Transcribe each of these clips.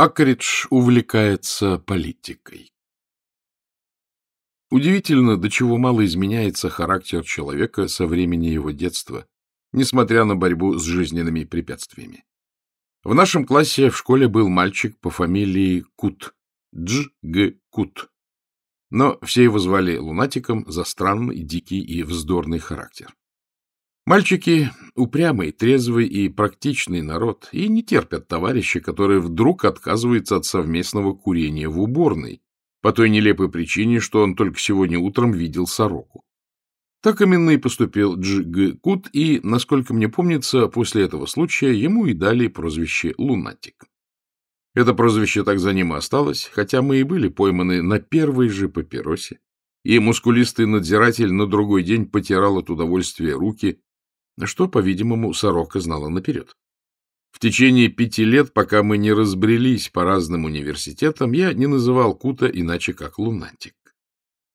Акридж увлекается политикой. Удивительно, до чего мало изменяется характер человека со времени его детства, несмотря на борьбу с жизненными препятствиями. В нашем классе в школе был мальчик по фамилии Кут, Дж. Г. Кут. Но все его звали лунатиком за странный, дикий и вздорный характер. Мальчики — упрямый, трезвый и практичный народ, и не терпят товарища, который вдруг отказывается от совместного курения в уборной, по той нелепой причине, что он только сегодня утром видел сороку. Так именно и поступил Дж. Г. Кут, и, насколько мне помнится, после этого случая ему и дали прозвище «Лунатик». Это прозвище так за ним и осталось, хотя мы и были пойманы на первой же папиросе, и мускулистый надзиратель на другой день потирал от удовольствия руки, что, по-видимому, сорока знала наперед. В течение пяти лет, пока мы не разбрелись по разным университетам, я не называл Кута иначе как лунатик.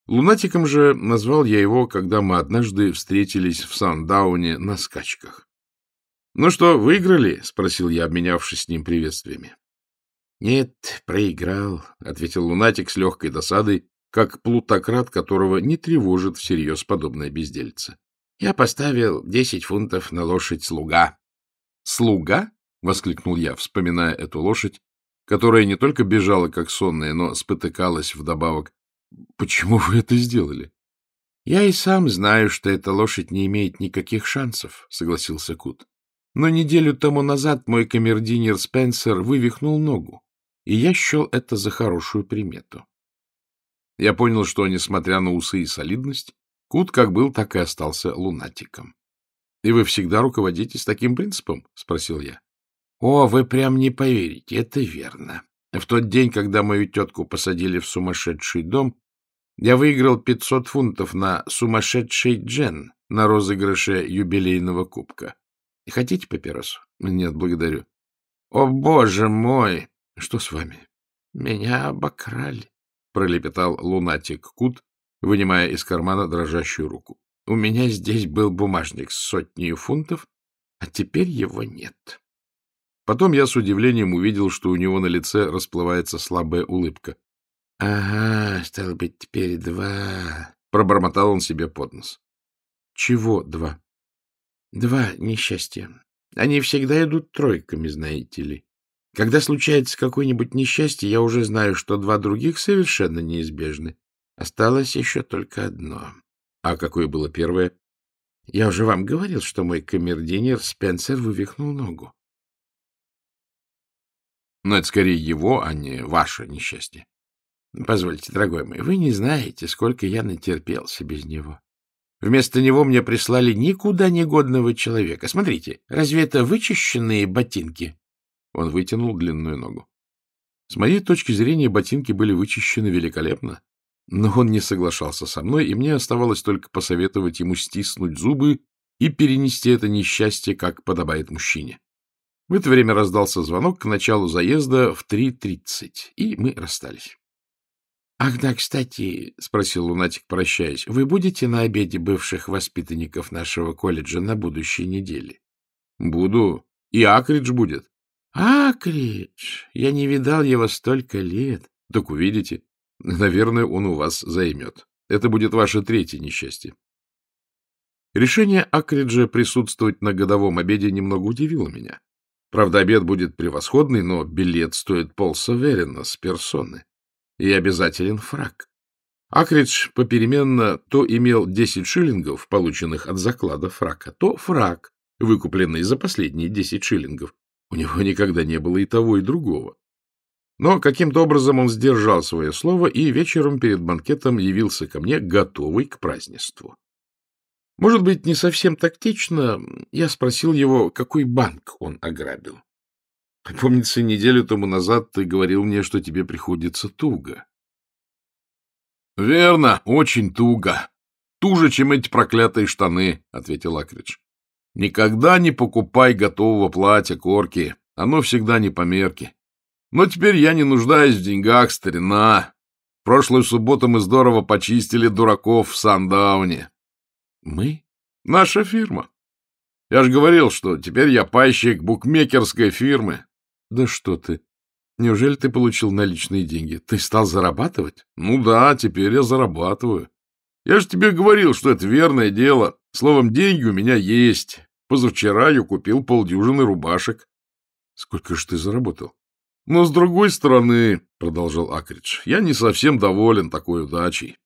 Лунатиком же назвал я его, когда мы однажды встретились в Сандауне на скачках. — Ну что, выиграли? — спросил я, обменявшись с ним приветствиями. — Нет, проиграл, — ответил лунатик с легкой досадой, как плутократ, которого не тревожит всерьез подобная бездельца. Я поставил десять фунтов на лошадь слуга. — Слуга? — воскликнул я, вспоминая эту лошадь, которая не только бежала как сонная, но спотыкалась вдобавок. — Почему вы это сделали? — Я и сам знаю, что эта лошадь не имеет никаких шансов, — согласился Кут. Но неделю тому назад мой камердинер Спенсер вывихнул ногу, и я счел это за хорошую примету. Я понял, что, несмотря на усы и солидность, Кут как был, так и остался лунатиком. — И вы всегда руководитесь таким принципом? — спросил я. — О, вы прям не поверите, это верно. В тот день, когда мою тетку посадили в сумасшедший дом, я выиграл 500 фунтов на сумасшедший джен на розыгрыше юбилейного кубка. Хотите папиросу? Нет, благодарю. О, боже мой! Что с вами? Меня обокрали, пролепетал лунатик Кут, вынимая из кармана дрожащую руку. — У меня здесь был бумажник с сотней фунтов, а теперь его нет. Потом я с удивлением увидел, что у него на лице расплывается слабая улыбка. — Ага, стало быть, теперь два. Пробормотал он себе под нос. — Чего два? — Два несчастья. Они всегда идут тройками, знаете ли. Когда случается какое-нибудь несчастье, я уже знаю, что два других совершенно неизбежны. Осталось еще только одно. А какое было первое? Я уже вам говорил, что мой камердинер Спенсер вывихнул ногу. Но это скорее его, а не ваше несчастье. Позвольте, дорогой мой, вы не знаете, сколько я натерпелся без него. Вместо него мне прислали никуда негодного человека. Смотрите, разве это вычищенные ботинки? Он вытянул длинную ногу. С моей точки зрения, ботинки были вычищены великолепно. Но он не соглашался со мной, и мне оставалось только посоветовать ему стиснуть зубы и перенести это несчастье, как подобает мужчине. В это время раздался звонок к началу заезда в 3.30, и мы расстались. — Ах да, кстати, — спросил Лунатик, прощаясь, — вы будете на обеде бывших воспитанников нашего колледжа на будущей неделе? — Буду. И Акридж будет. — Акридж! Я не видал его столько лет. — Так увидите. Наверное, он у вас займет. Это будет ваше третье несчастье. Решение Акриджа присутствовать на годовом обеде немного удивило меня. Правда, обед будет превосходный, но билет стоит полсаверина с персоны. И обязателен фраг. Акридж попеременно то имел 10 шиллингов, полученных от заклада фрака, то фраг, выкупленный за последние 10 шиллингов. У него никогда не было и того, и другого. Но каким-то образом он сдержал свое слово и вечером перед банкетом явился ко мне, готовый к празднеству. Может быть, не совсем тактично, я спросил его, какой банк он ограбил. Помнится, неделю тому назад ты говорил мне, что тебе приходится туго. — Верно, очень туго. Туже, чем эти проклятые штаны, — ответил Акридж. — Никогда не покупай готового платья, корки. Оно всегда не по мерке. Но теперь я не нуждаюсь в деньгах, старина. Прошлую субботу мы здорово почистили дураков в Сандауне. Мы? Наша фирма. Я же говорил, что теперь я пайщик букмекерской фирмы. Да что ты. Неужели ты получил наличные деньги? Ты стал зарабатывать? Ну да, теперь я зарабатываю. Я же тебе говорил, что это верное дело. Словом, деньги у меня есть. Позавчера я купил полдюжины рубашек. Сколько же ты заработал? Но с другой стороны, продолжал Акридж, я не совсем доволен такой удачей.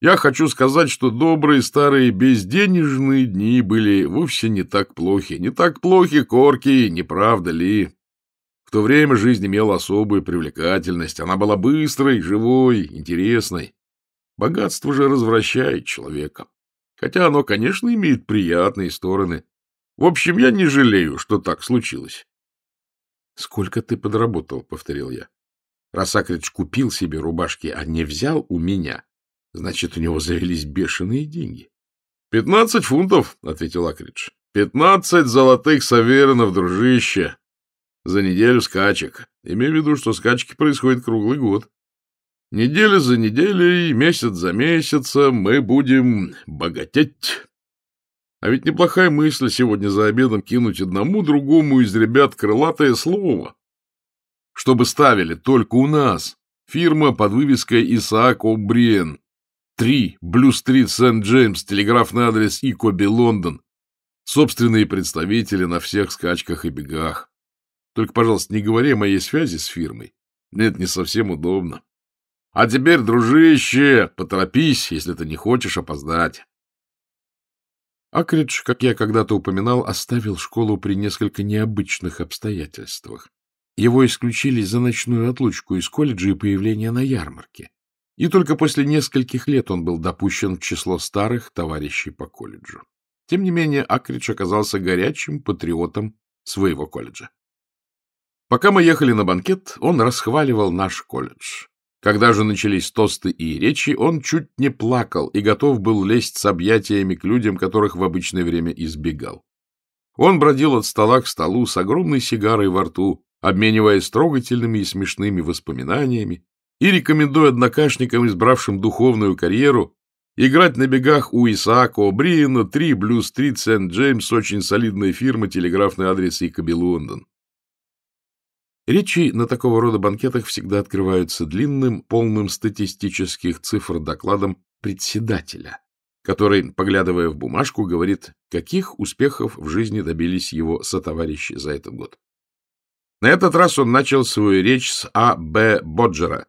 Я хочу сказать, что добрые старые безденежные дни были вовсе не так плохи. Не так плохи корки, не правда ли? В то время жизнь имела особую привлекательность. Она была быстрой, живой, интересной. Богатство же развращает человека. Хотя оно, конечно, имеет приятные стороны. В общем, я не жалею, что так случилось. — Сколько ты подработал? — повторил я. Раз Акридж купил себе рубашки, а не взял у меня, значит, у него завелись бешеные деньги. — Пятнадцать фунтов, — ответил Акридж. — Пятнадцать золотых саверинов, дружище. За неделю скачек. Имею в виду, что скачки происходят круглый год. Неделя за неделей, месяц за месяцем мы будем богатеть. А ведь неплохая мысль сегодня за обедом кинуть одному другому из ребят крылатое слово. Чтобы ставили только у нас. Фирма под вывеской Исаак О'Бриен. 3. Блю-стрит, Сент-Джеймс, телеграфный адрес Икоби, Лондон. Собственные представители на всех скачках и бегах. Только, пожалуйста, не говори о моей связи с фирмой. Это не совсем удобно. А теперь, дружище, поторопись, если ты не хочешь опоздать. Акридж, как я когда-то упоминал, оставил школу при несколько необычных обстоятельствах. Его исключили за ночную отлучку из колледжа и появление на ярмарке. И только после нескольких лет он был допущен в число старых товарищей по колледжу. Тем не менее, Акридж оказался горячим патриотом своего колледжа. Пока мы ехали на банкет, он расхваливал наш колледж. Когда же начались тосты и речи, он чуть не плакал и готов был лезть с объятиями к людям, которых в обычное время избегал. Он бродил от стола к столу с огромной сигарой во рту, обмениваясь трогательными и смешными воспоминаниями, и рекомендуя однокашникам, избравшим духовную карьеру, играть на бегах у Исаака О'Бриена 3 Блю-стрит Сент-Джеймс, очень солидная фирма, телеграфный адрес Икоби, Лондон. Речи на такого рода банкетах всегда открываются длинным, полным статистических цифр докладом председателя, который, поглядывая в бумажку, говорит, каких успехов в жизни добились его сотоварищи за этот год. На этот раз он начал свою речь с А. Б. Боджера.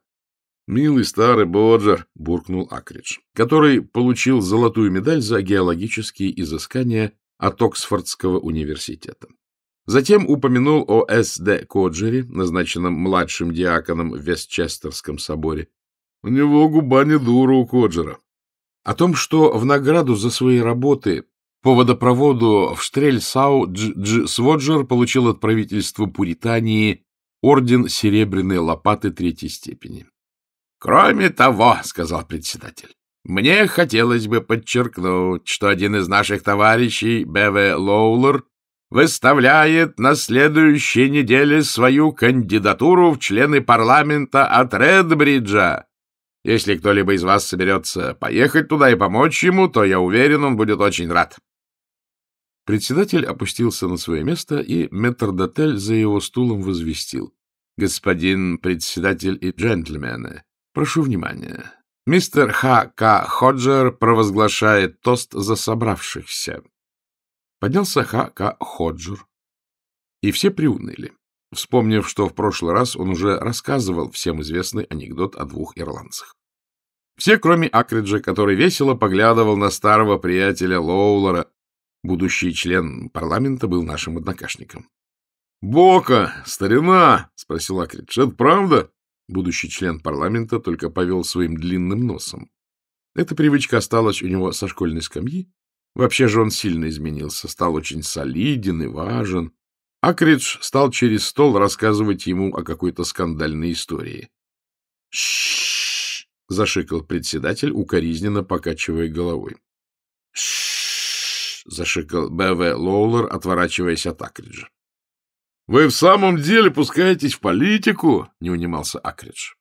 «Милый старый Боджер», — буркнул Акридж, который получил золотую медаль за геологические изыскания от Оксфордского университета. Затем упомянул о С.Д. Коджере, назначенном младшим диаконом в Вестчестерском соборе. У него губа не дура у Коджера. О том, что в награду за свои работы по водопроводу в Штрельсау Дж. Дж. Своджер получил от правительства Пуритании орден Серебряной лопаты третьей степени. — Кроме того, — сказал председатель, — мне хотелось бы подчеркнуть, что один из наших товарищей, Б.В. Лоулер, выставляет на следующей неделе свою кандидатуру в члены парламента от Редбриджа. Если кто-либо из вас соберется поехать туда и помочь ему, то, я уверен, он будет очень рад. Председатель опустился на свое место, и метрдотель за его стулом возвестил. — Господин председатель и джентльмены, прошу внимания. Мистер Х. К. Ходжер провозглашает тост за собравшихся. Поднялся Ха-Ка Ходжур, и все приуныли, вспомнив, что в прошлый раз он уже рассказывал всем известный анекдот о двух ирландцах. Все, кроме Акриджа, который весело поглядывал на старого приятеля Лоулера, будущий член парламента, был нашим однокашником. — Бока, старина! — спросил Акридж. — Это правда? Будущий член парламента только повел своим длинным носом. Эта привычка осталась у него со школьной скамьи, Вообще же он сильно изменился, стал очень солиден и важен. Акридж стал через стол рассказывать ему о какой-то скандальной истории. «Ш-ш-ш!» — зашикал председатель, укоризненно покачивая головой. «Ш-ш-ш!» — зашикал Б.В. Лоулер, отворачиваясь от Акриджа. «Вы в самом деле пускаетесь в политику?» — не унимался Акридж.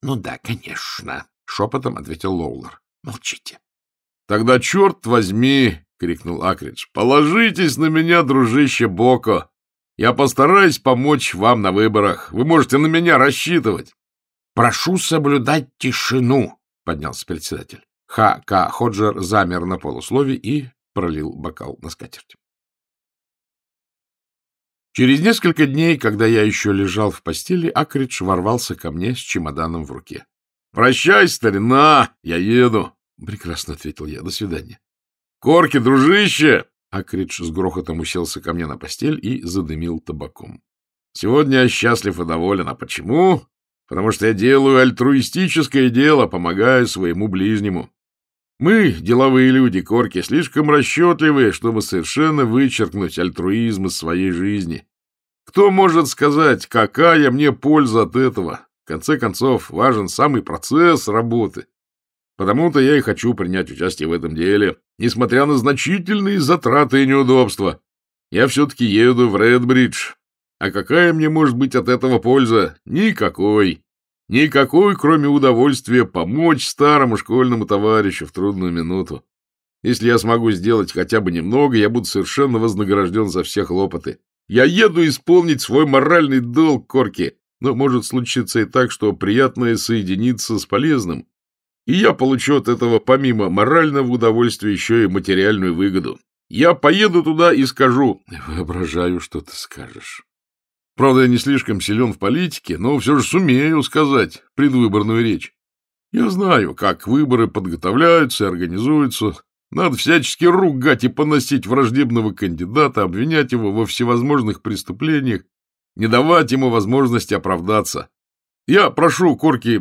«Ну да, конечно», — шепотом ответил Лоулер. «Молчите». Тогда, черт возьми, — крикнул Акридж, — положитесь на меня, дружище Боко. Я постараюсь помочь вам на выборах. Вы можете на меня рассчитывать. — Прошу соблюдать тишину, — поднялся председатель. Ха К. Ходжер замер на полуслове и пролил бокал на скатерть. Через несколько дней, когда я еще лежал в постели, Акридж ворвался ко мне с чемоданом в руке. — Прощай, старина, я еду. — Прекрасно, — ответил я. — До свидания. — Корки, дружище! Акридж с грохотом уселся ко мне на постель и задымил табаком. — Сегодня я счастлив и доволен. А почему? Потому что я делаю альтруистическое дело, помогаю своему ближнему. Мы, деловые люди, корки, слишком расчетливые, чтобы совершенно вычеркнуть альтруизм из своей жизни. Кто может сказать, какая мне польза от этого? В конце концов, важен самый процесс работы. Потому-то я и хочу принять участие в этом деле, несмотря на значительные затраты и неудобства. Я все-таки еду в Редбридж. А какая мне может быть от этого польза? Никакой. Никакой, кроме удовольствия помочь старому школьному товарищу в трудную минуту. Если я смогу сделать хотя бы немного, я буду совершенно вознагражден за все хлопоты. Я еду исполнить свой моральный долг, Корки. Но может случиться и так, что приятное соединится с полезным. И я получу от этого помимо морального удовольствия еще и материальную выгоду. Я поеду туда и скажу... Воображаю, что ты скажешь. Правда, я не слишком силен в политике, но все же сумею сказать предвыборную речь. Я знаю, как выборы подготовляются и организуются. Надо всячески ругать и поносить враждебного кандидата, обвинять его во всевозможных преступлениях, не давать ему возможности оправдаться. Я прошу Корки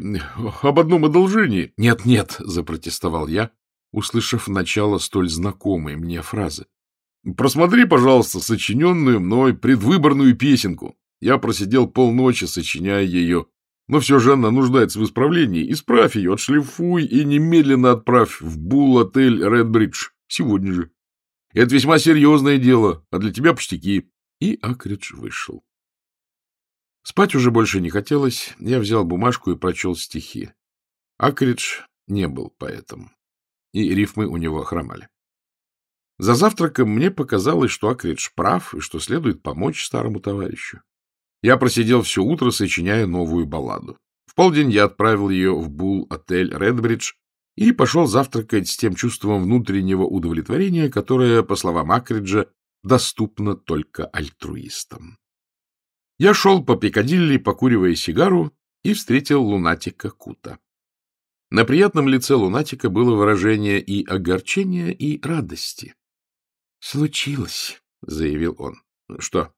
об одном одолжении. «Нет, нет», — запротестовал я, услышав начало столь знакомой мне фразы. «Просмотри, пожалуйста, сочиненную мной предвыборную песенку. Я просидел полночи, сочиняя ее. Но все же она нуждается в исправлении. Исправь ее, отшлифуй и немедленно отправь в Бул-отель Редбридж. Сегодня же. Это весьма серьезное дело, а для тебя пустяки. И Акридж вышел. Спать уже больше не хотелось. Я взял бумажку и прочел стихи. Акридж не был поэтом, и рифмы у него хромали. За завтраком мне показалось, что Акридж прав и что следует помочь старому товарищу. Я просидел все утро, сочиняя новую балладу. В полдень я отправил ее в Бул-отель Редбридж и пошел завтракать с тем чувством внутреннего удовлетворения, которое, по словам Акриджа, доступно только альтруистам. Я шел по Пикадилли, покуривая сигару, и встретил лунатика Кута. На приятном лице лунатика было выражение и огорчения, и радости. — Случилось, — заявил он. — Что?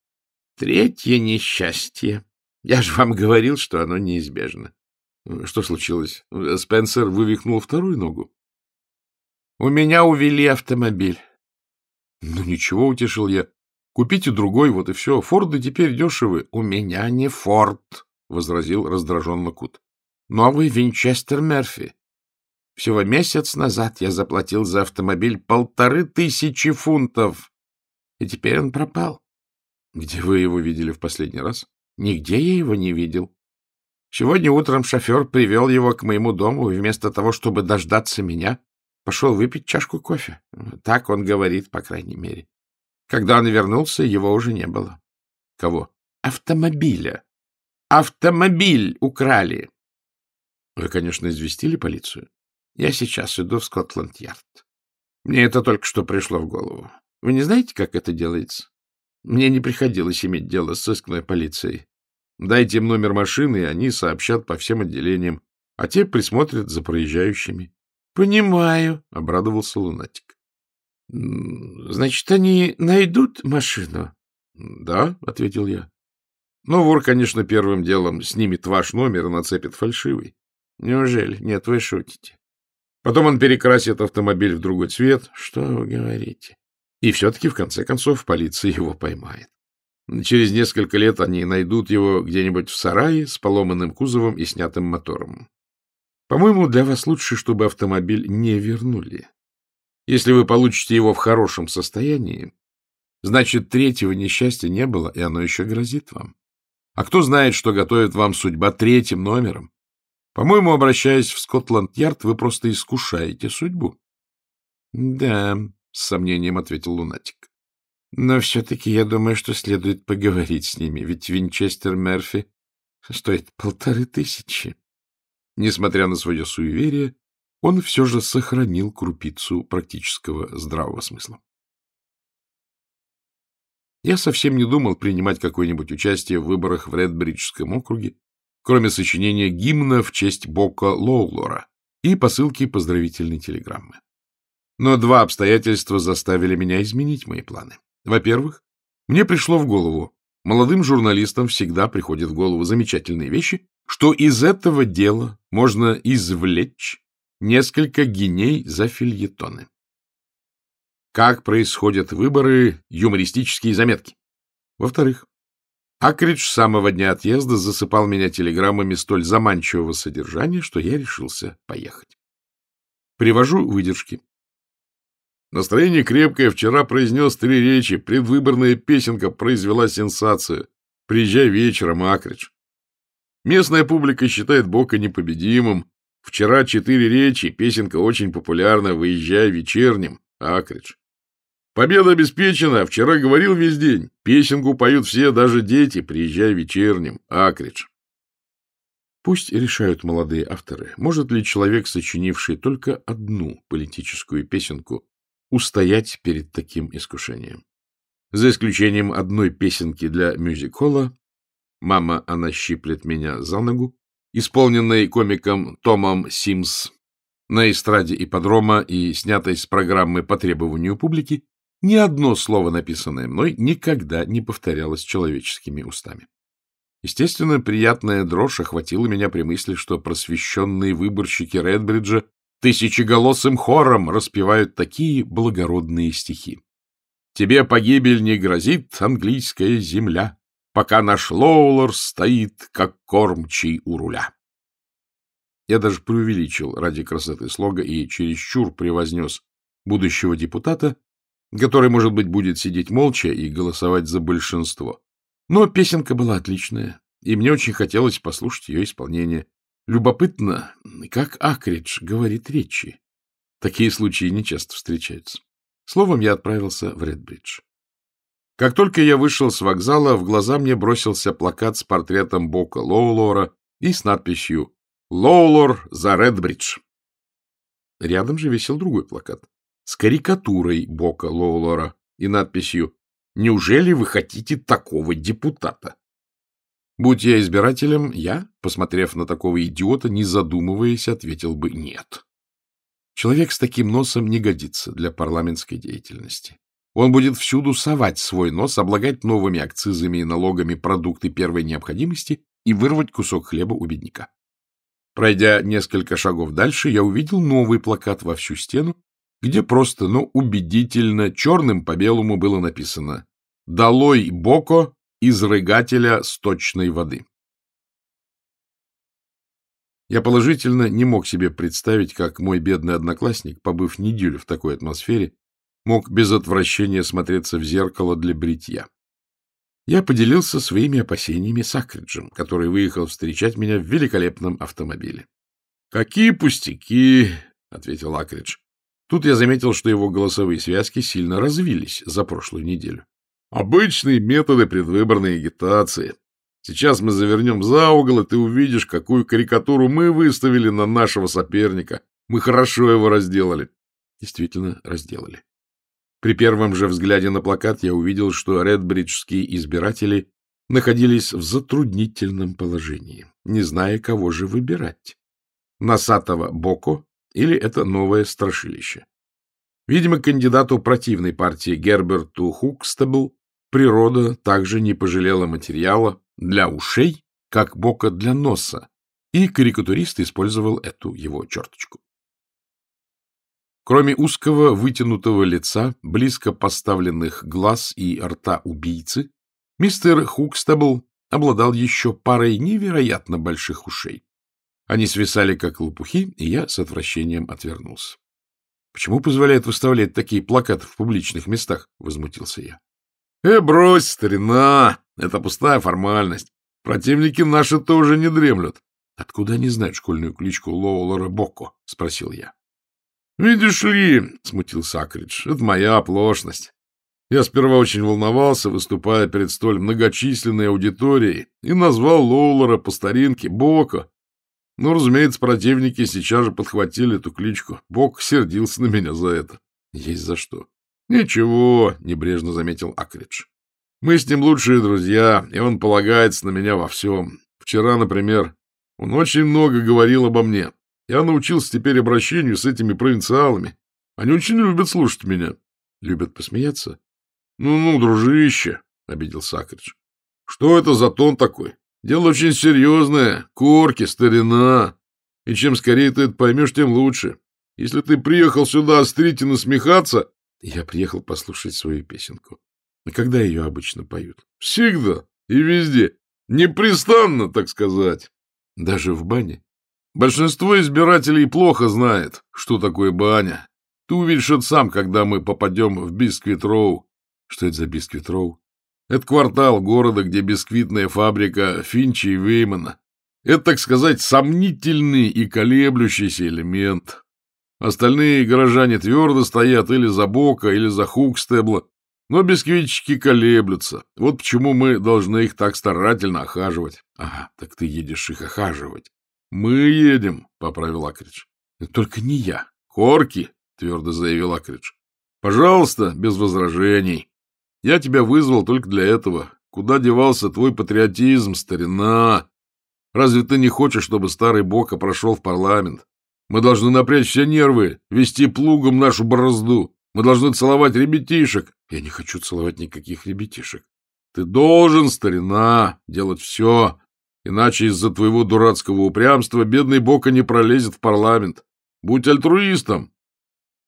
Третье несчастье. Я же вам говорил, что оно неизбежно. Что случилось? Спенсер вывихнул вторую ногу. У меня увели автомобиль. Ну, ничего, утешил я. Купите другой, вот и все. Форды теперь дешевы. У меня не Форд, возразил раздраженно Кут. Новый Винчестер Мерфи. Всего месяц назад я заплатил за автомобиль полторы тысячи фунтов, и теперь он пропал. — Где вы его видели в последний раз? — Нигде я его не видел. Сегодня утром шофер привел его к моему дому, и вместо того, чтобы дождаться меня, пошел выпить чашку кофе. Так он говорит, по крайней мере. Когда он вернулся, его уже не было. — Кого? — Автомобиля. Автомобиль украли. — Вы, конечно, известили полицию? Я сейчас иду в Скотланд-Ярд. Мне это только что пришло в голову. Вы не знаете, как это делается? Мне не приходилось иметь дело с сыскной полицией. Дайте им номер машины, и они сообщат по всем отделениям, а те присмотрят за проезжающими. — Понимаю, — обрадовался лунатик. — Значит, они найдут машину? — Да, — ответил я. Но вор, конечно, первым делом снимет ваш номер и нацепит фальшивый. Неужели? Нет, вы шутите. Потом он перекрасит автомобиль в другой цвет. Что вы говорите? И все-таки, в конце концов, полиция его поймает. Через несколько лет они найдут его где-нибудь в сарае с поломанным кузовом и снятым мотором. По-моему, для вас лучше, чтобы автомобиль не вернули. Если вы получите его в хорошем состоянии, значит, третьего несчастья не было, и оно еще грозит вам. А кто знает, что готовит вам судьба третьим номером? По-моему, обращаясь в Скотланд-Ярд, вы просто искушаете судьбу. — Да, — с сомнением ответил лунатик. Но все-таки я думаю, что следует поговорить с ними, ведь Винчестер Мерфи стоит полторы тысячи. Несмотря на свое суеверие, он все же сохранил крупицу практического здравого смысла. Я совсем не думал принимать какое-нибудь участие в выборах в Редбриджском округе, кроме сочинения гимна в честь Бока Лоулора и посылки поздравительной телеграммы. Но два обстоятельства заставили меня изменить мои планы. Во-первых, мне пришло в голову, молодым журналистам всегда приходят в голову замечательные вещи, что из этого дела можно извлечь несколько геней за фильетоны. Как происходят выборы, юмористические заметки. Во-вторых, Акридж с самого дня отъезда засыпал меня телеграммами столь заманчивого содержания, что я решился поехать. Привожу выдержки. Настроение крепкое. Вчера произнес три речи. Предвыборная песенка произвела сенсацию. Приезжай вечером, Акридж. Местная публика считает Бока непобедимым. Вчера четыре речи. Песенка очень популярна. Выезжай вечерним, Акридж. Победа обеспечена. Вчера говорил весь день. Песенку поют все, даже дети. Приезжай вечерним, Акридж. Пусть решают молодые авторы, может ли человек, сочинивший только одну политическую песенку, устоять перед таким искушением. За исключением одной песенки для мюзик-холла «Мама, она щиплет меня за ногу», исполненной комиком Томом Симс на эстраде ипподрома и снятой с программы по требованию публики, ни одно слово, написанное мной, никогда не повторялось человеческими устами. Естественно, приятная дрожь охватила меня при мысли, что просвещенные выборщики Редбриджа тысячеголосым хором распевают такие благородные стихи. Тебе погибель не грозит, английская земля, пока наш Лоулер стоит, как кормчий у руля. Я даже преувеличил ради красоты слога и чересчур превознес будущего депутата, который, может быть, будет сидеть молча и голосовать за большинство. Но песенка была отличная, и мне очень хотелось послушать ее исполнение. Любопытно, как Акридж говорит речи. Такие случаи нечасто встречаются. Словом, я отправился в Редбридж. Как только я вышел с вокзала, в глаза мне бросился плакат с портретом Бока Лоулора и с надписью «Лоулор за Редбридж». Рядом же висел другой плакат с карикатурой Бока Лоулора и надписью «Неужели вы хотите такого депутата?» Будь я избирателем, я, посмотрев на такого идиота, не задумываясь, ответил бы «нет». Человек с таким носом не годится для парламентской деятельности. Он будет всюду совать свой нос, облагать новыми акцизами и налогами продукты первой необходимости и вырвать кусок хлеба у бедняка. Пройдя несколько шагов дальше, я увидел новый плакат во всю стену, где просто, но убедительно, черным по белому было написано «Долой Боко, изрыгателя сточной воды». Я положительно не мог себе представить, как мой бедный одноклассник, побыв неделю в такой атмосфере, мог без отвращения смотреться в зеркало для бритья. Я поделился своими опасениями с Акриджем, который выехал встречать меня в великолепном автомобиле. — Какие пустяки! — ответил Акридж. Тут я заметил, что его голосовые связки сильно развились за прошлую неделю. — Обычные методы предвыборной агитации. Сейчас мы завернем за угол, и ты увидишь, какую карикатуру мы выставили на нашего соперника. Мы хорошо его разделали. Действительно, разделали. При первом же взгляде на плакат я увидел, что редбриджские избиратели находились в затруднительном положении, не зная, кого же выбирать. Носатого Боко или это новое страшилище. Видимо, кандидату противной партии Герберту Хукстебл природа также не пожалела материала для ушей, как Бока для носа, и карикатурист использовал эту его черточку. Кроме узкого вытянутого лица, близко поставленных глаз и рта убийцы, мистер Хукстабл обладал еще парой невероятно больших ушей. Они свисали, как лопухи, и я с отвращением отвернулся. — Почему позволяет выставлять такие плакаты в публичных местах? — возмутился я. — Э, брось, старина! Это пустая формальность. Противники наши тоже не дремлют. — Откуда они знают школьную кличку Лоулера Бокко? — спросил я. — Видишь ли, — смутился Акридж, — это моя оплошность. Я сперва очень волновался, выступая перед столь многочисленной аудиторией, и назвал Лоулера по старинке Бока. Ну, разумеется, противники сейчас же подхватили эту кличку. Бок сердился на меня за это. Есть за что. Ничего, — небрежно заметил Акридж. Мы с ним лучшие друзья, и он полагается на меня во всем. Вчера, например, он очень много говорил обо мне. Я научился теперь обращению с этими провинциалами. Они очень любят слушать меня. Любят посмеяться? Ну-ну, дружище, — обиделся Акридж. Что это за тон такой? Дело очень серьезное, корки, старина. И чем скорее ты это поймешь, тем лучше. Если ты приехал сюда острить и насмехаться... Я приехал послушать свою песенку. А когда ее обычно поют? Всегда и везде. Непрестанно, так сказать. Даже в бане? Большинство избирателей плохо знает, что такое баня. Ты увидишь это сам, когда мы попадем в Бисквит-Роу. Что это за Бисквит-Роу? Это квартал города, где бисквитная фабрика Финчи и Веймана. Это, так сказать, сомнительный и колеблющийся элемент. Остальные горожане твердо стоят или за Бока, или за Хукстебла, но бисквитчики колеблются. Вот почему мы должны их так старательно охаживать. — Ага, так ты едешь их охаживать. — Мы едем, — поправил Акридж. — Только не я. — Корки, — твердо заявил Акридж. — Пожалуйста, без возражений. Я тебя вызвал только для этого. Куда девался твой патриотизм, старина? Разве ты не хочешь, чтобы старый Бока прошел в парламент? Мы должны напрячь все нервы, вести плугом нашу борозду. Мы должны целовать ребятишек. Я не хочу целовать никаких ребятишек. Ты должен, старина, делать все, иначе из-за твоего дурацкого упрямства бедный Бока не пролезет в парламент. Будь альтруистом,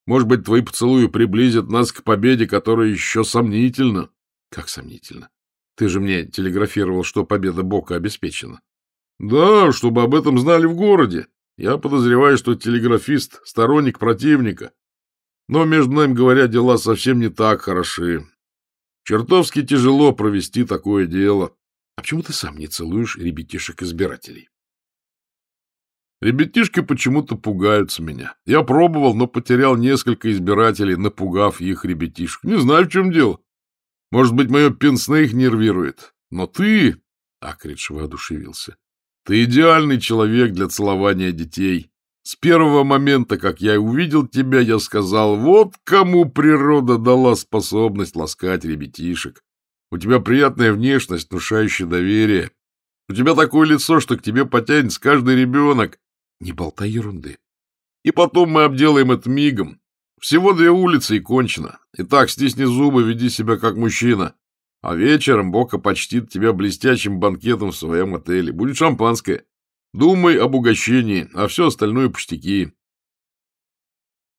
может быть, твои поцелуи приблизят нас к победе, которая еще сомнительна. Как сомнительно? Ты же мне телеграфировал, что победа Бока обеспечена. Да, чтобы об этом знали в городе. Я подозреваю, что телеграфист — сторонник противника. Но, между нами говоря, дела совсем не так хороши. Чертовски тяжело провести такое дело. А почему ты сам не целуешь ребятишек-избирателей? Ребятишки почему-то пугаются меня. Я пробовал, но потерял несколько избирателей, напугав их ребятишек. Не знаю, в чем дело. Может быть, мое пенсне их нервирует. Но ты... Акридж воодушевился. Ты идеальный человек для целования детей. С первого момента, как я увидел тебя, я сказал, вот кому природа дала способность ласкать ребятишек. У тебя приятная внешность, внушающая доверие. У тебя такое лицо, что к тебе потянется каждый ребенок. Не болтай ерунды. И потом мы обделаем это мигом. Всего две улицы и кончено. Итак, стисни зубы, веди себя как мужчина. А вечером Бока почтит тебя блестящим банкетом в своем отеле. Будет шампанское. Думай об угощении, а все остальное пустяки.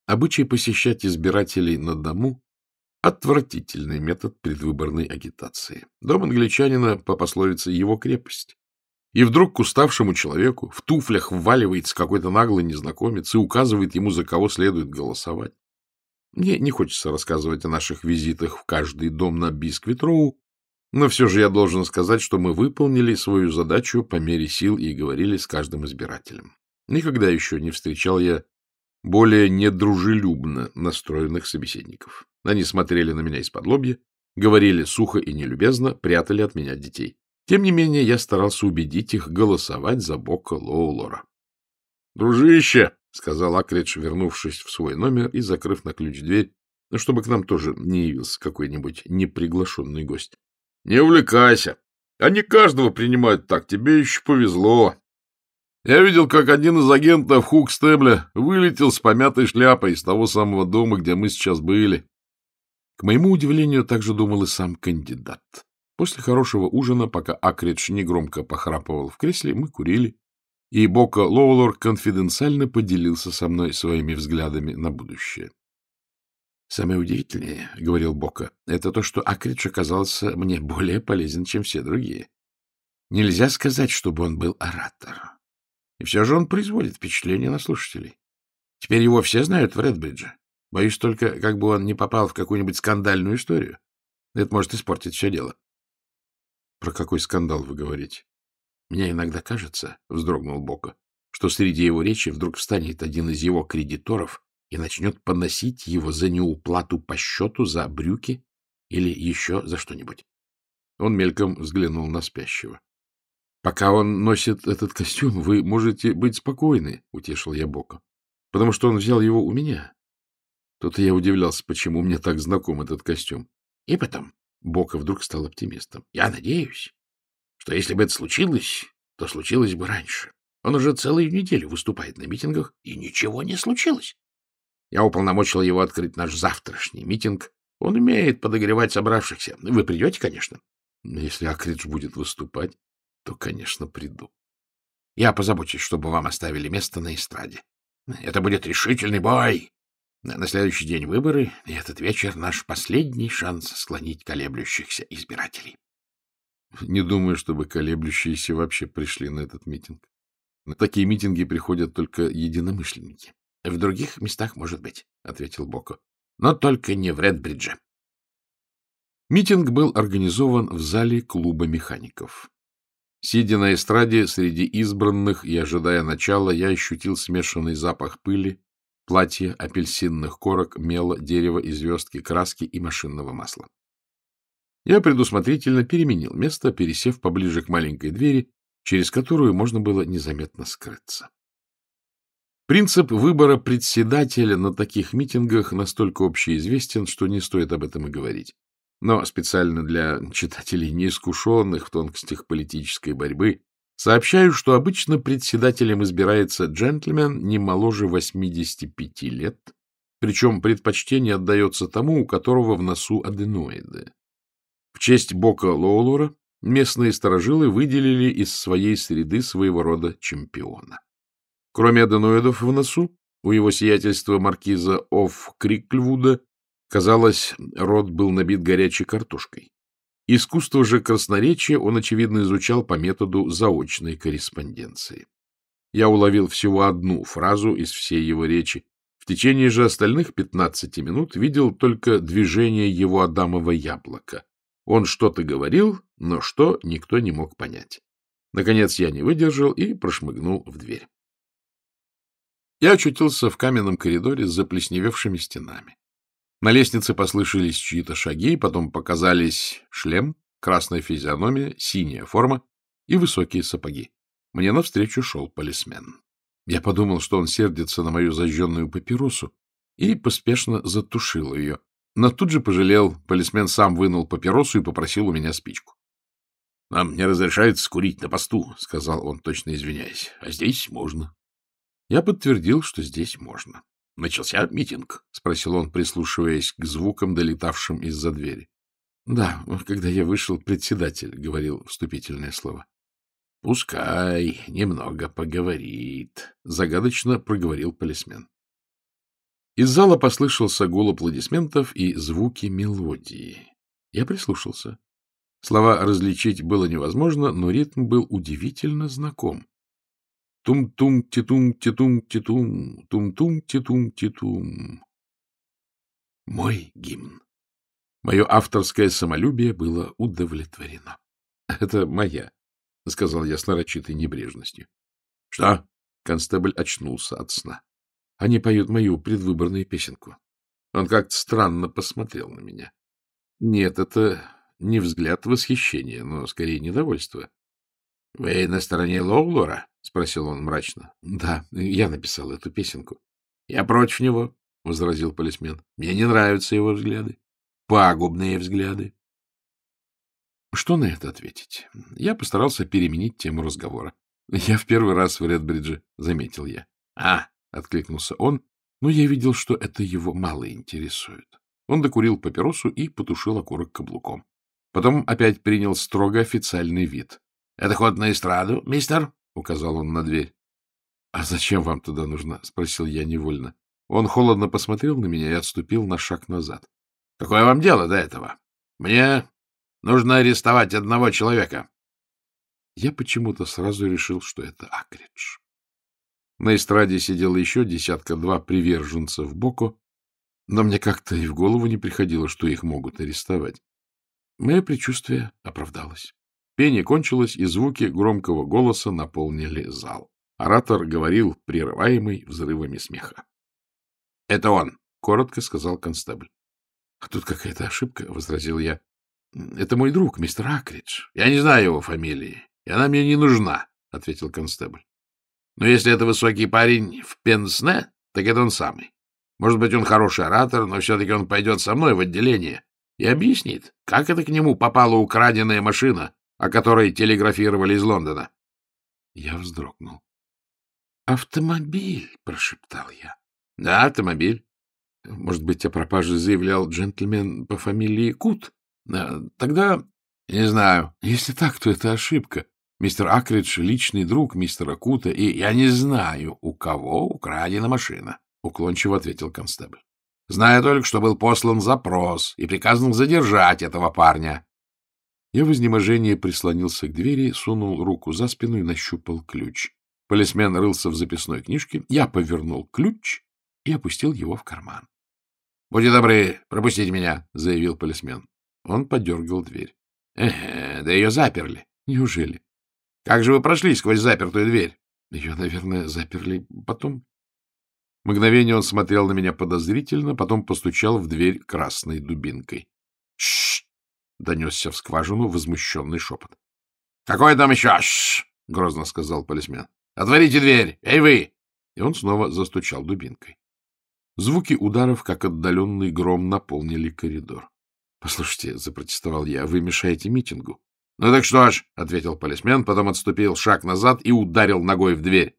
Обычай посещать избирателей на дому — отвратительный метод предвыборной агитации. Дом англичанина, по пословице, его крепость. И вдруг к уставшему человеку в туфлях вваливается какой-то наглый незнакомец и указывает ему, за кого следует голосовать. Мне не хочется рассказывать о наших визитах в каждый дом на Бисквитроу, но все же я должен сказать, что мы выполнили свою задачу по мере сил и говорили с каждым избирателем. Никогда еще не встречал я более недружелюбно настроенных собеседников. Они смотрели на меня из-под лобья, говорили сухо и нелюбезно, прятали от меня детей. Тем не менее, я старался убедить их голосовать за Бока Лоулора. — Дружище, — сказал Акридж, вернувшись в свой номер и закрыв на ключ дверь, чтобы к нам тоже не явился какой-нибудь неприглашенный гость. — Не увлекайся. Они каждого принимают так. Тебе еще повезло. Я видел, как один из агентов Хукстебля вылетел с помятой шляпой из того самого дома, где мы сейчас были. К моему удивлению, так же думал и сам кандидат. После хорошего ужина, пока Акридж негромко похрапывал в кресле, мы курили, и Бока Лоулор конфиденциально поделился со мной своими взглядами на будущее. «Самое удивительное, — говорил Бока, — это то, что Акридж оказался мне более полезен, чем все другие. Нельзя сказать, чтобы он был оратор. И все же он производит впечатление на слушателей. Теперь его все знают в Редбридже. Боюсь только, как бы он не попал в какую-нибудь скандальную историю. Это может испортить все дело. Про какой скандал вы говорите? Мне иногда кажется, — вздрогнул Бока, — что среди его речи вдруг встанет один из его кредиторов и начнет поносить его за неуплату по счету за брюки Или еще за что-нибудь. Он мельком взглянул на спящего. — Пока он носит этот костюм, вы можете быть спокойны, — утешил я Бока, — потому что он взял его у меня. Тут я удивлялся, почему мне так знаком этот костюм. И потом Бока вдруг стал оптимистом. — Я надеюсь, что если бы это случилось, то случилось бы раньше. Он уже целую неделю выступает на митингах, и ничего не случилось. Я уполномочил его открыть наш завтрашний митинг. Он умеет подогревать собравшихся. Вы придете, конечно? Если Акридж будет выступать, то, конечно, приду. Я позабочусь, чтобы вам оставили место на эстраде. Это будет решительный бой. На следующий день выборы, и этот вечер наш последний шанс склонить колеблющихся избирателей. Не думаю, чтобы колеблющиеся вообще пришли на этот митинг. На такие митинги приходят только единомышленники. — В других местах, может быть, — ответил Боко. — Но только не в Редбридже. Митинг был организован в зале клуба механиков. Сидя на эстраде среди избранных и ожидая начала, я ощутил смешанный запах пыли, платья, апельсинных корок, мела, дерева и звездки, краски и машинного масла. Я предусмотрительно переменил место, пересев поближе к маленькой двери, через которую можно было незаметно скрыться. Принцип выбора председателя на таких митингах настолько общеизвестен, что не стоит об этом и говорить. Но специально для читателей, неискушенных в тонкостях политической борьбы, сообщаю, что обычно председателем избирается джентльмен не моложе 85 лет, причем предпочтение отдается тому, у которого в носу аденоиды. В честь Бока Лоулора местные сторожилы выделили из своей среды своего рода чемпиона. Кроме аденоидов в носу, у его сиятельства маркиза Оф Крикльвуда, казалось, рот был набит горячей картошкой. Искусство же красноречия он, очевидно, изучал по методу заочной корреспонденции. Я уловил всего одну фразу из всей его речи. В течение же остальных пятнадцати минут видел только движение его адамова яблока, он что-то говорил, но что никто не мог понять. Наконец я не выдержал и прошмыгнул в дверь. Я очутился в каменном коридоре с заплесневевшими стенами. На лестнице послышались чьи-то шаги, потом показались шлем, красная физиономия, синяя форма и высокие сапоги. Мне навстречу шел полисмен. Я подумал, что он сердится на мою зажженную папиросу, и поспешно затушил ее, но тут же пожалел. Полисмен сам вынул папиросу и попросил у меня спичку. — Нам не разрешается курить на посту, — сказал он, точно извиняясь. — А здесь можно. Я подтвердил, что здесь можно. — Начался митинг? — спросил он, прислушиваясь к звукам, долетавшим из-за двери. — Да, когда я вышел, председатель говорил вступительное слово. — Пускай немного поговорит, — загадочно проговорил полисмен. Из зала послышался гул аплодисментов и звуки мелодии. Я прислушался. Слова различить было невозможно, но ритм был удивительно знаком. Тум-тум-титум-титум-титум, тум-тум-титум-титум. Мой гимн. Мое авторское самолюбие было удовлетворено. — Это моя, — сказал я с нарочитой небрежностью. — Что? — констебль очнулся от сна. Они поют мою предвыборную песенку. Он как-то странно посмотрел на меня. Нет, это не взгляд восхищения, но скорее недовольство. — Вы на стороне Лоулора? — спросил он мрачно. — Да, я написал эту песенку. — Я против него, — возразил полисмен. — Мне не нравятся его взгляды. Пагубные взгляды. Что на это ответить? Я постарался переменить тему разговора. Я в первый раз в Редбридже, — заметил я. — А, откликнулся он, но я видел, что это его мало интересует. Он докурил папиросу и потушил окурок каблуком. Потом опять принял строго официальный вид. — Это ход на эстраду, мистер? — указал он на дверь. — А зачем вам туда нужно? — спросил я невольно. Он холодно посмотрел на меня и отступил на шаг назад. — Какое вам дело до этого? Мне нужно арестовать одного человека. Я почему-то сразу решил, что это Акридж. На эстраде сидело еще десятка-два приверженцев Боко, но мне как-то и в голову не приходило, что их могут арестовать. Мое предчувствие оправдалось. Пение кончилось, и звуки громкого голоса наполнили зал. Оратор говорил, прерываемый взрывами смеха. — Это он, — коротко сказал констебль. — Тут какая-то ошибка, — возразил я. — Это мой друг, мистер Акридж. Я не знаю его фамилии, и она мне не нужна, — ответил констебль. — Но если это высокий парень в Пенсне, так это он самый. Может быть, он хороший оратор, но все-таки он пойдет со мной в отделение и объяснит, как это к нему попала украденная машина, о которой телеграфировали из Лондона. Я вздрогнул. «Автомобиль!» — прошептал я. «Да, автомобиль. Может быть, о пропаже заявлял джентльмен по фамилии Кут? Тогда... Не знаю. Если так, то это ошибка. Мистер Акридж — личный друг мистера Кута, и я не знаю, у кого украдена машина», — уклончиво ответил констебль. «Знаю только, что был послан запрос и приказан задержать этого парня». Я в изнеможении прислонился к двери, сунул руку за спину и нащупал ключ. Полисмен рылся в записной книжке. Я повернул ключ и опустил его в карман. — Будьте добры, пропустите меня, — заявил полисмен. Он подергал дверь. — Эх, да ее заперли. — Неужели? — Как же вы прошли сквозь запертую дверь? — Ее, наверное, заперли потом. Мгновение он смотрел на меня подозрительно, потом постучал в дверь красной дубинкой. — донесся в скважину возмущенный шепот. — Какой там еще? Грозно сказал полисмен. — Отворите дверь! Эй, вы! И он снова застучал дубинкой. Звуки ударов, как отдаленный гром, наполнили коридор. — Послушайте, — запротестовал я, — вы мешаете митингу. — Ну так что ж, — ответил полисмен, потом отступил шаг назад и ударил ногой в дверь.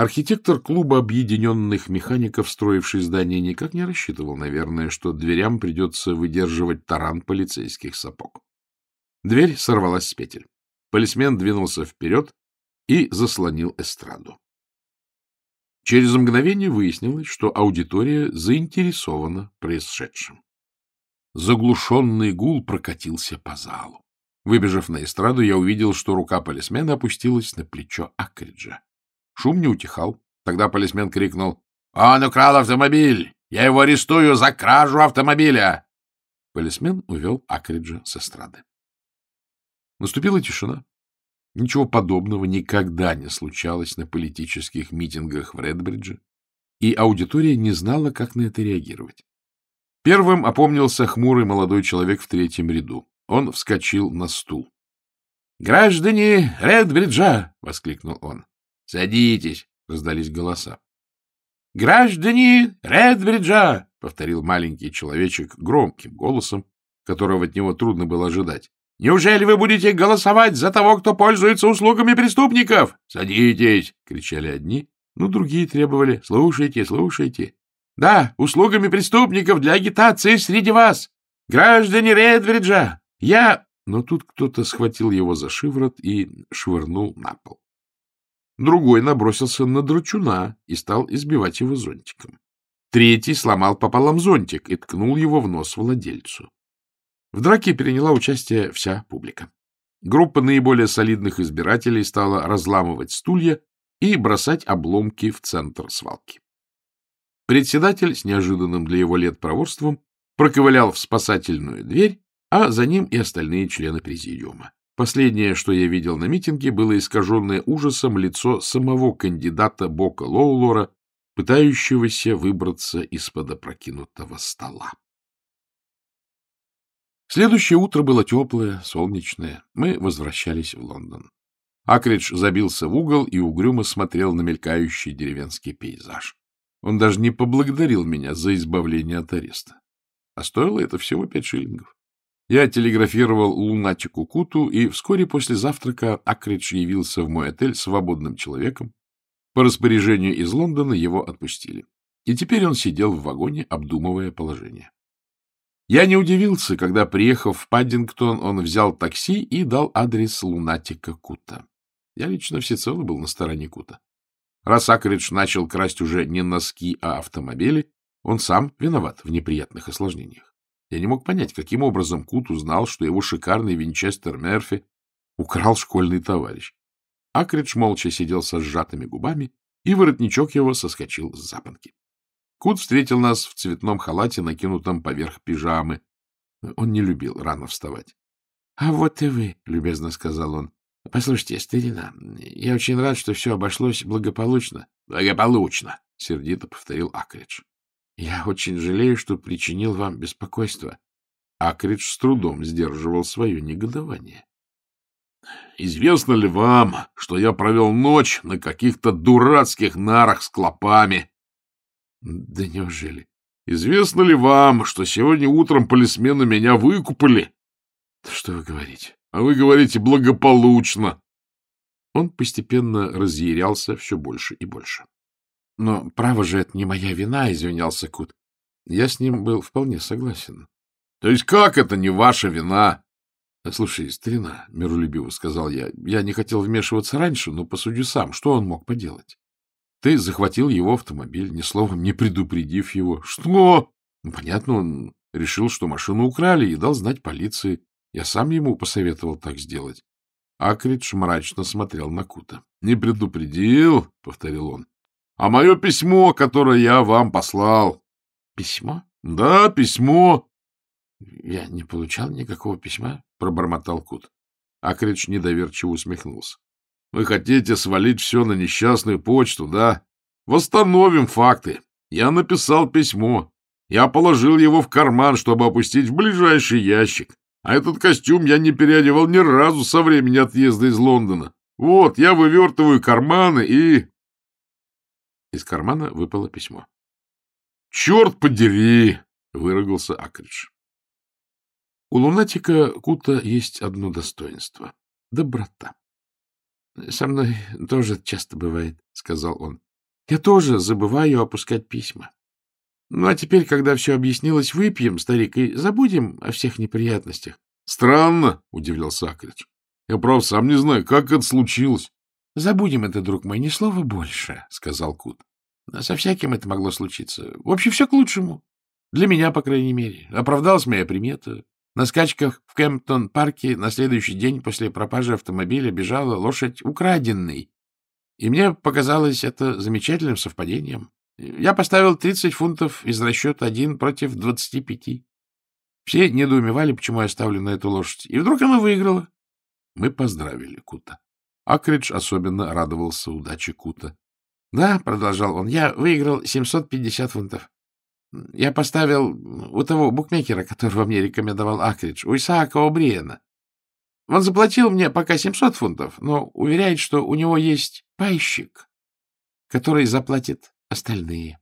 Архитектор клуба объединенных механиков, строивший здание, никак не рассчитывал, наверное, что дверям придется выдерживать таран полицейских сапог. Дверь сорвалась с петель. Полисмен двинулся вперед и заслонил эстраду. Через мгновение выяснилось, что аудитория заинтересована происшедшим. Заглушенный гул прокатился по залу. Выбежав на эстраду, я увидел, что рука полисмена опустилась на плечо Акриджа. Шум не утихал. Тогда полисмен крикнул «Он украл автомобиль! Я его арестую за кражу автомобиля!» Полисмен увел Акриджа с эстрады. Наступила тишина. Ничего подобного никогда не случалось на политических митингах в Редбридже, и аудитория не знала, как на это реагировать. Первым опомнился хмурый молодой человек в третьем ряду. Он вскочил на стул. — Граждане Редбриджа! — воскликнул он. — Садитесь! — раздались голоса. — Граждане Редбриджа! — повторил маленький человечек громким голосом, которого от него трудно было ожидать. Неужели вы будете голосовать за того, кто пользуется услугами преступников? Садитесь, кричали одни, но другие требовали: слушайте, слушайте. Да, услугами преступников для агитации среди вас. Граждане Редбриджа, я... Но тут кто-то схватил его за шиворот и швырнул на пол. Другой набросился на драчуна и стал избивать его зонтиком. Третий сломал пополам зонтик и ткнул его в нос владельцу. В драке приняла участие вся публика. Группа наиболее солидных избирателей стала разламывать стулья и бросать обломки в центр свалки. Председатель с неожиданным для его лет проворством проковылял в спасательную дверь, а за ним и остальные члены президиума. Последнее, что я видел на митинге, было искаженное ужасом лицо самого кандидата Бока Лоулора, пытающегося выбраться из-под опрокинутого стола. Следующее утро было теплое, солнечное. Мы возвращались в Лондон. Акридж забился в угол и угрюмо смотрел на мелькающий деревенский пейзаж. Он даже не поблагодарил меня за избавление от ареста. А стоило это всего пять шиллингов. Я телеграфировал лунатику Куту, и вскоре после завтрака Акридж явился в мой отель свободным человеком. По распоряжению из Лондона его отпустили. И теперь он сидел в вагоне, обдумывая положение. Я не удивился, когда, приехав в Паддингтон, он взял такси и дал адрес лунатика Кута. Я лично всецело был на стороне Кута. Раз Акридж начал красть уже не носки, а автомобили, он сам виноват в неприятных осложнениях. Я не мог понять, каким образом Кут узнал, что его шикарный винчестер Мерфи украл школьный товарищ. Акридж молча сидел со сжатыми губами, и воротничок его соскочил с запонки. Кут встретил нас в цветном халате, накинутом поверх пижамы. Он не любил рано вставать. — А вот и вы, — любезно сказал он. — Послушайте, старина, я очень рад, что все обошлось благополучно. — Благополучно, — сердито повторил Акридж. Я очень жалею, что причинил вам беспокойство. Акридж с трудом сдерживал свое негодование. — Известно ли вам, что я провел ночь на каких-то дурацких нарах с клопами? — Да неужели? — Известно ли вам, что сегодня утром полисмены меня выкупали? — Что вы говорите? — А вы говорите благополучно. Он постепенно разъярялся все больше и больше. — Но, право же, это не моя вина, — извинялся Кут. Я с ним был вполне согласен. — То есть как это не ваша вина? — Слушай, старина, — миролюбиво сказал я, — я не хотел вмешиваться раньше, но посуди сам, что он мог поделать? Ты захватил его автомобиль, ни словом не предупредив его. — Что? Ну, понятно, он решил, что машину украли, и дал знать полиции. Я сам ему посоветовал так сделать. Акридж мрачно смотрел на Кута. — Не предупредил, — повторил он. — А мое письмо, которое я вам послал. — Письмо? — Да, письмо. — Я не получал никакого письма, — пробормотал Кут. Акридж недоверчиво усмехнулся. — Вы хотите свалить все на несчастную почту, да? Восстановим факты. Я написал письмо. Я положил его в карман, чтобы опустить в ближайший ящик. А этот костюм я не переодевал ни разу со времени отъезда из Лондона. Вот, я вывертываю карманы и... Из кармана выпало письмо. — Черт подери! — выругался Акридж. У лунатика Кута есть одно достоинство — доброта. — Со мной тоже часто бывает, — сказал он. — Я тоже забываю опускать письма. Ну, а теперь, когда все объяснилось, выпьем, старик, и забудем о всех неприятностях. — Странно, — удивился Акрич. — Я, прав, сам не знаю, как это случилось. — Забудем это, друг мой, ни слова больше, — сказал Кут. — Со всяким это могло случиться. В общем, все к лучшему. Для меня, по крайней мере. Оправдалась моя примета. На скачках в Кемптон-парке на следующий день после пропажи автомобиля бежала лошадь украденной. И мне показалось это замечательным совпадением. Я поставил 30 фунтов из расчета один против 25. Все недоумевали, почему я ставлю на эту лошадь. И вдруг она выиграла. Мы поздравили Кута. Акридж особенно радовался удаче Кута. — Да, — продолжал он, — я выиграл 750 фунтов. Я поставил у того букмекера, которого мне рекомендовал Акридж, у Исаака О'Бриена. Он заплатил мне пока 700 фунтов, но уверяет, что у него есть пайщик, который заплатит остальные.